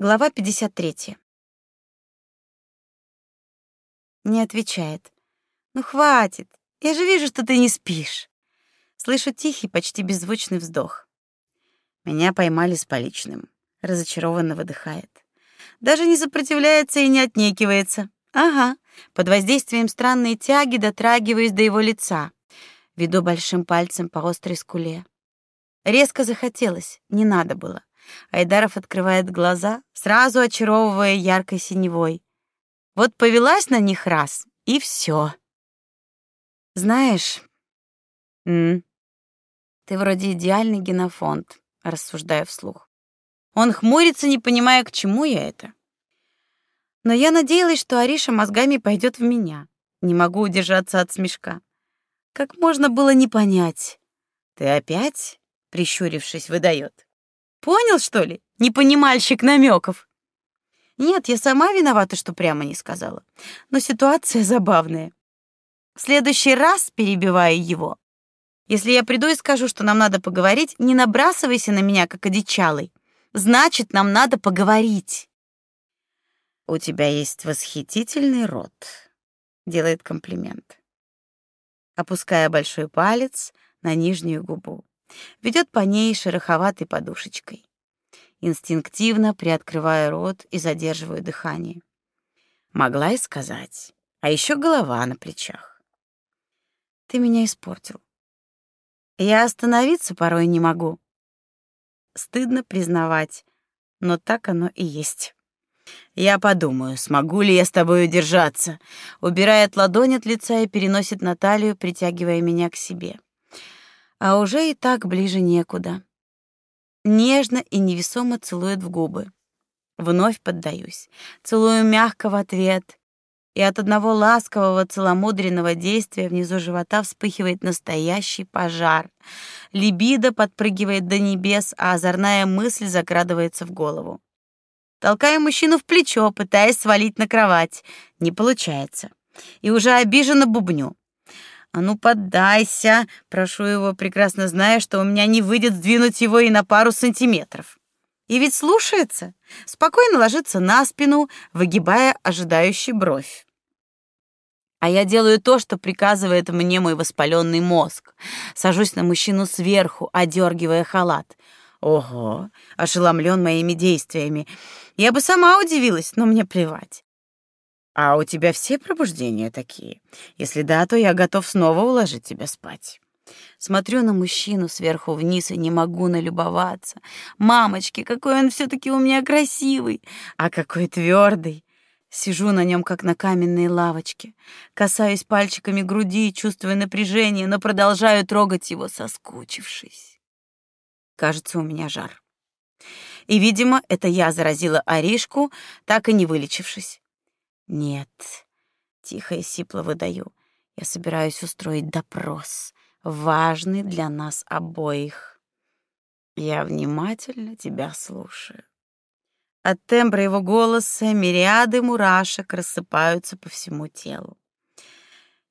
Глава 53. Не отвечает. Ну хватит. Я же вижу, что ты не спишь. Слышу тихий, почти беззвучный вздох. Меня поймали с поличным. Разочарованно выдыхает. Даже не сопротивляется и не отнекивается. Ага. Под воздействием странной тяги дотрагиваюсь до его лица. Веду большим пальцем по острой скуле. Резко захотелось, не надо было. Айдаров открывает глаза, сразу очаровывая яркой синевой. Вот повелась на них раз, и все. Знаешь, м ты вроде идеальный генофонд, рассуждаю вслух. Он хмурится, не понимая, к чему я это. Но я надеялась, что Ариша мозгами пойдет в меня. Не могу удержаться от смешка. Как можно было не понять? Ты опять, прищурившись, выдает. Понял, что ли? Непонимальщик намеков. Нет, я сама виновата, что прямо не сказала. Но ситуация забавная. В следующий раз перебиваю его. Если я приду и скажу, что нам надо поговорить, не набрасывайся на меня, как одичалый. Значит, нам надо поговорить. У тебя есть восхитительный рот, делает комплимент. Опуская большой палец на нижнюю губу ведет по ней шероховатой подушечкой. Инстинктивно приоткрываю рот и задерживаю дыхание. Могла и сказать. А еще голова на плечах. Ты меня испортил. Я остановиться порой не могу. Стыдно признавать, но так оно и есть. Я подумаю, смогу ли я с тобой удержаться. Убирает ладонь от лица и переносит на талию, притягивая меня к себе а уже и так ближе некуда. Нежно и невесомо целует в губы. Вновь поддаюсь. Целую мягко в ответ. И от одного ласкового целомудренного действия внизу живота вспыхивает настоящий пожар. Либидо подпрыгивает до небес, а озорная мысль закрадывается в голову. Толкаю мужчину в плечо, пытаясь свалить на кровать. Не получается. И уже обиженно бубню. А ну поддайся, прошу его, прекрасно зная, что у меня не выйдет сдвинуть его и на пару сантиметров. И ведь слушается, спокойно ложится на спину, выгибая ожидающий бровь. А я делаю то, что приказывает мне мой воспаленный мозг. Сажусь на мужчину сверху, одергивая халат. Ого, ошеломлен моими действиями. Я бы сама удивилась, но мне плевать. А у тебя все пробуждения такие? Если да, то я готов снова уложить тебя спать. Смотрю на мужчину сверху вниз и не могу налюбоваться. Мамочки, какой он все таки у меня красивый, а какой твердый. Сижу на нем как на каменной лавочке, касаюсь пальчиками груди, чувствуя напряжение, но продолжаю трогать его, соскучившись. Кажется, у меня жар. И, видимо, это я заразила Аришку, так и не вылечившись. Нет, тихо и сипло выдаю. Я собираюсь устроить допрос, важный для нас обоих. Я внимательно тебя слушаю. От тембра его голоса мириады мурашек рассыпаются по всему телу.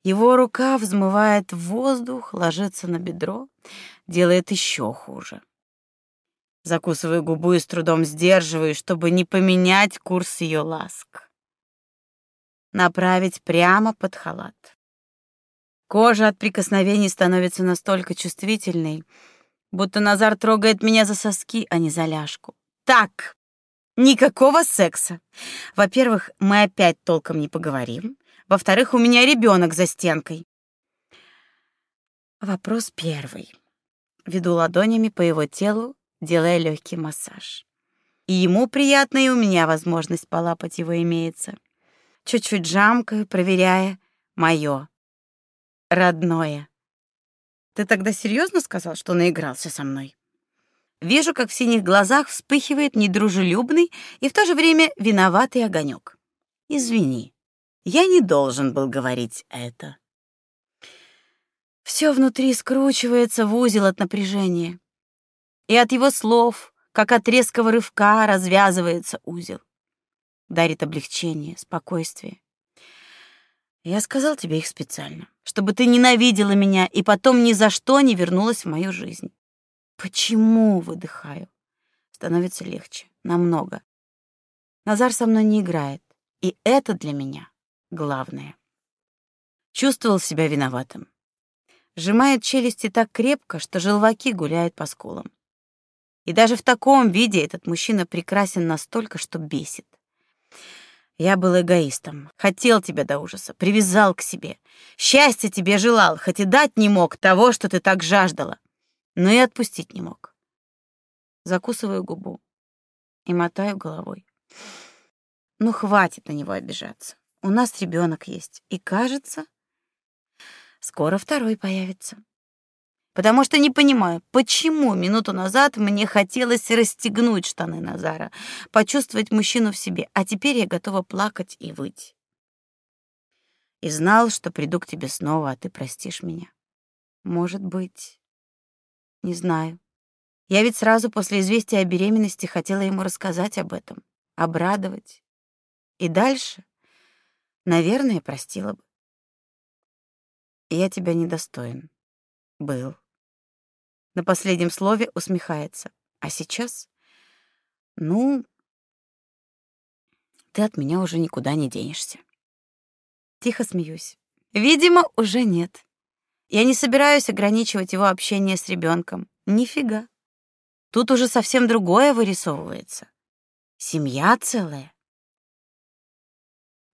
Его рука взмывает в воздух, ложится на бедро, делает еще хуже. Закусываю губу и с трудом сдерживаю, чтобы не поменять курс ее ласк направить прямо под халат. Кожа от прикосновений становится настолько чувствительной, будто Назар трогает меня за соски, а не за ляжку. Так, никакого секса. Во-первых, мы опять толком не поговорим. Во-вторых, у меня ребенок за стенкой. Вопрос первый. Веду ладонями по его телу, делая легкий массаж. И ему приятно, и у меня возможность полапать его имеется чуть-чуть жамкаю, проверяя мое родное. Ты тогда серьезно сказал, что наигрался со мной? Вижу, как в синих глазах вспыхивает недружелюбный и в то же время виноватый огонек. Извини, я не должен был говорить это. Все внутри скручивается в узел от напряжения. И от его слов, как от резкого рывка, развязывается узел дарит облегчение, спокойствие. Я сказал тебе их специально, чтобы ты ненавидела меня и потом ни за что не вернулась в мою жизнь. Почему, выдыхаю. Становится легче, намного. Назар со мной не играет, и это для меня главное. Чувствовал себя виноватым. Сжимает челюсти так крепко, что желваки гуляют по скулам. И даже в таком виде этот мужчина прекрасен настолько, что бесит. Я был эгоистом, хотел тебя до ужаса, привязал к себе. Счастья тебе желал, хоть и дать не мог того, что ты так жаждала, но и отпустить не мог. Закусываю губу и мотаю головой. Ну, хватит на него обижаться. У нас ребенок есть, и, кажется, скоро второй появится. Потому что не понимаю, почему минуту назад мне хотелось расстегнуть штаны Назара, почувствовать мужчину в себе, а теперь я готова плакать и выть. И знал, что приду к тебе снова, а ты простишь меня. Может быть, не знаю. Я ведь сразу после известия о беременности хотела ему рассказать об этом, обрадовать. И дальше, наверное, простила бы. Я тебя недостоин. Был. На последнем слове усмехается. А сейчас? Ну, ты от меня уже никуда не денешься. Тихо смеюсь. Видимо, уже нет. Я не собираюсь ограничивать его общение с ребенком. Нифига. Тут уже совсем другое вырисовывается. Семья целая.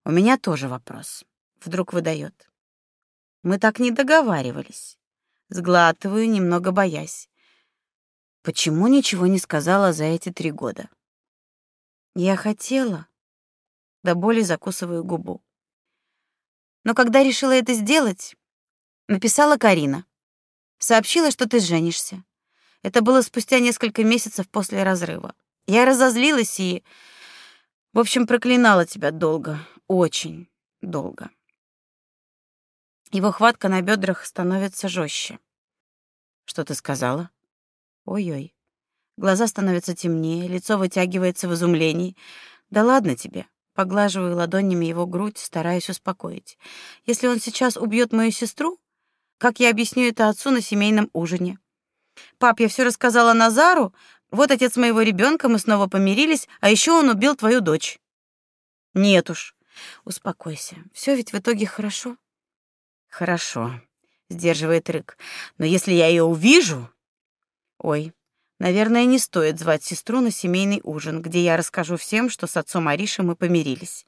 У меня тоже вопрос. Вдруг выдает. Мы так не договаривались. Сглатываю, немного боясь. Почему ничего не сказала за эти три года? Я хотела. До боли закусываю губу. Но когда решила это сделать, написала Карина. Сообщила, что ты женишься. Это было спустя несколько месяцев после разрыва. Я разозлилась и, в общем, проклинала тебя долго, очень долго. Его хватка на бедрах становится жестче. Что ты сказала? Ой-ой. Глаза становятся темнее, лицо вытягивается в изумлении. Да ладно тебе. Поглаживаю ладонями его грудь, стараясь успокоить. Если он сейчас убьет мою сестру, как я объясню это отцу на семейном ужине? Пап, я все рассказала Назару. Вот отец моего ребенка, мы снова помирились, а еще он убил твою дочь. Нет уж. Успокойся. Все ведь в итоге хорошо. Хорошо, сдерживает рык. Но если я ее увижу, ой, наверное, не стоит звать сестру на семейный ужин, где я расскажу всем, что с отцом Ариши мы помирились.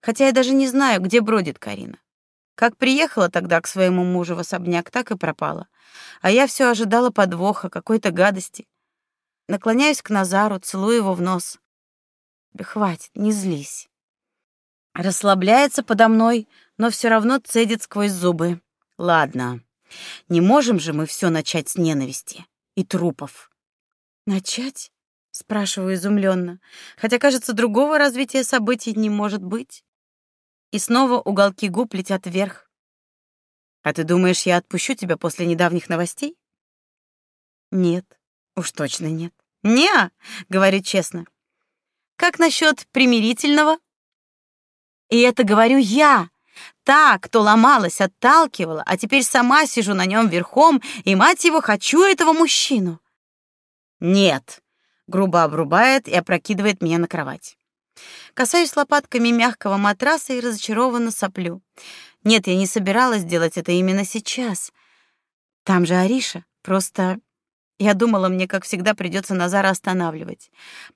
Хотя я даже не знаю, где бродит Карина. Как приехала тогда к своему мужу в особняк, так и пропала. А я все ожидала подвоха, какой-то гадости. Наклоняюсь к Назару, целую его в нос. Хватит, не злись. Расслабляется подо мной, но все равно цедит сквозь зубы. Ладно, не можем же мы все начать с ненависти и трупов. Начать? Спрашиваю изумленно, хотя, кажется, другого развития событий не может быть. И снова уголки губ летят вверх. А ты думаешь, я отпущу тебя после недавних новостей? Нет, уж точно нет. Не, говорю честно. Как насчет примирительного? И это говорю я, Та, кто ломалась, отталкивала, а теперь сама сижу на нем верхом, и, мать его, хочу этого мужчину. Нет, грубо обрубает и опрокидывает меня на кровать. Касаюсь лопатками мягкого матраса и разочарованно соплю. Нет, я не собиралась делать это именно сейчас. Там же Ариша. Просто я думала, мне, как всегда, придется Назара останавливать.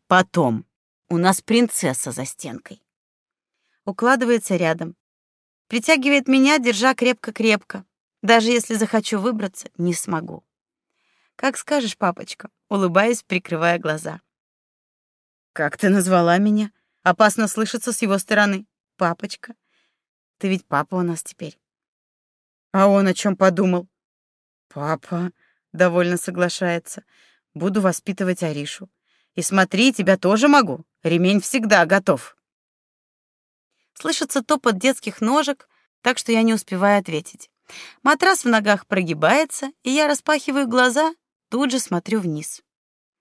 Потом. У нас принцесса за стенкой. Укладывается рядом, Притягивает меня, держа крепко-крепко. Даже если захочу выбраться, не смогу. Как скажешь, папочка, улыбаясь, прикрывая глаза. Как ты назвала меня? Опасно слышаться с его стороны. Папочка. Ты ведь папа у нас теперь. А он о чем подумал? Папа довольно соглашается. Буду воспитывать Аришу. И смотри, тебя тоже могу. Ремень всегда готов. Слышится топот детских ножек, так что я не успеваю ответить. Матрас в ногах прогибается, и я распахиваю глаза, тут же смотрю вниз.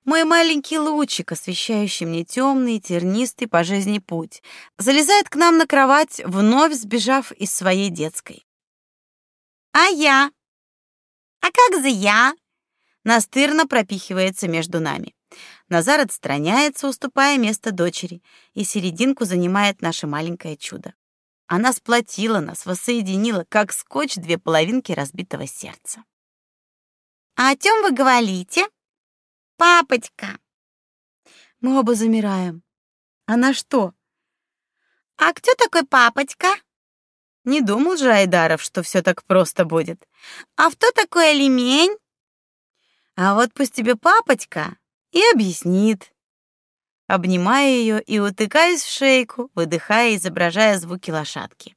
Мой маленький лучик, освещающий мне темный, тернистый по жизни путь, залезает к нам на кровать, вновь сбежав из своей детской. А я? А как за я? Настырно пропихивается между нами. Назар отстраняется, уступая место дочери, и серединку занимает наше маленькое чудо. Она сплотила нас, воссоединила, как скотч две половинки разбитого сердца. «А о чем вы говорите?» «Папочка!» Мы оба замираем. Она что? «А кто такой папочка?» Не думал же Айдаров, что все так просто будет. «А кто такой алимень?» «А вот пусть тебе папочка и объяснит». Обнимаю ее и утыкаюсь в шейку, выдыхая, изображая звуки лошадки.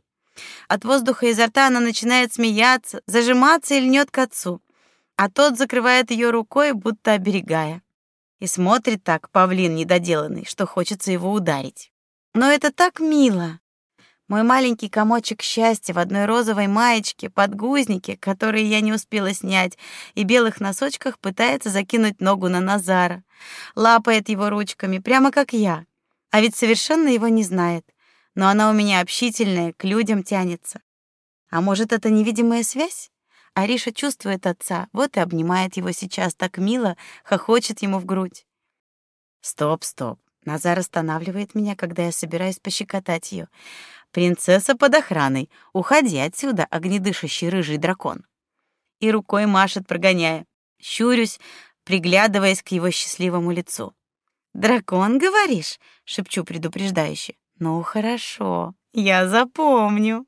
От воздуха изо рта она начинает смеяться, зажиматься и льнет к отцу, а тот закрывает ее рукой, будто оберегая. И смотрит так, павлин недоделанный, что хочется его ударить. Но это так мило. Мой маленький комочек счастья в одной розовой маечке, подгузнике, который я не успела снять, и белых носочках пытается закинуть ногу на Назара. Лапает его ручками, прямо как я. А ведь совершенно его не знает. Но она у меня общительная, к людям тянется. А может, это невидимая связь? Ариша чувствует отца, вот и обнимает его сейчас так мило, хохочет ему в грудь. Стоп, стоп. Назар останавливает меня, когда я собираюсь пощекотать ее. Принцесса под охраной. Уходи отсюда, огнедышащий рыжий дракон. И рукой машет, прогоняя. Щурюсь, приглядываясь к его счастливому лицу. Дракон, говоришь? шепчу предупреждающе. Ну хорошо, я запомню.